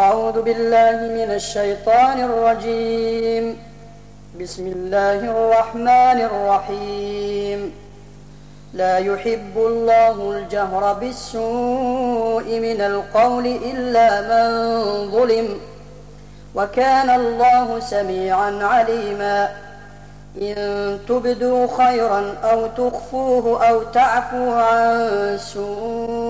أعوذ بالله من الشيطان الرجيم. بسم الله الرحمن الرحيم. لا يحب الله الجهر بالسوء من القول إلا من ظلم وكان الله سميعا عليما. إن تبدوا خيرا أو تخفوه أو تعفوا عن سوء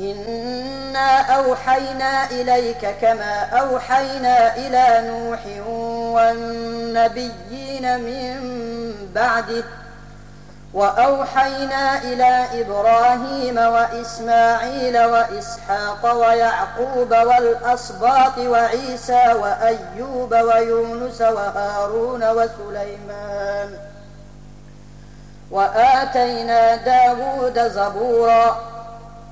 إنا أوحينا إليك كما أوحينا إلى نوح والنبيين من بعده وأوحينا إلى إبراهيم وإسماعيل وإسحاق ويعقوب والأسباط وعيسى وأيوب ويونس وهارون وسليمان وآتينا داود زبورا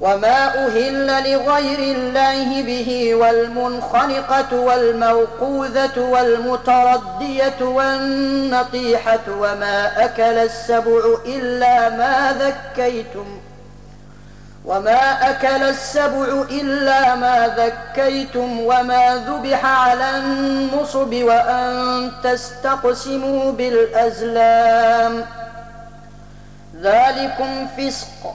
وما أهل لغير الله به والمنخنقة والموقوذة والمتردية والنطيحة وما أكل السبع إلا ما ذكيتم وما أكل السبع إلا ما ذكيتم وما ذبح على النصب وأن تستقسموا بالأزلام ذلكم فسق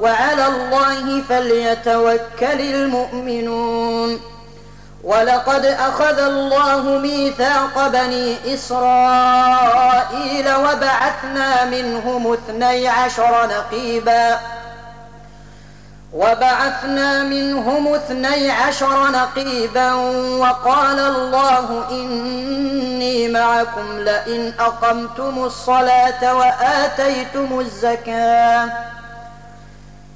وعلى الله فليتوكل المؤمنون. ولقد أخذ الله ميثاق بني إسرائيل وبعثنا منهم اثني عشر نقيبا. وبعثنا منهم اثني عشر نقيبا وقال الله إني معكم لئن أقمتم الصلاة وآتيتم الزكاة.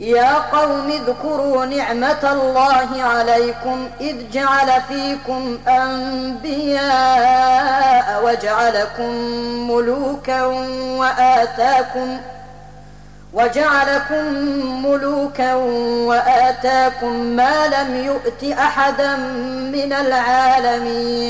يا قوم اذكروا نعمة الله عليكم إذ جعل فيكم أنبياء وجعلكم ملوكا وآتاكم وجعلكم ملوكا وآتاكم ما لم يؤت أحدا من العالمين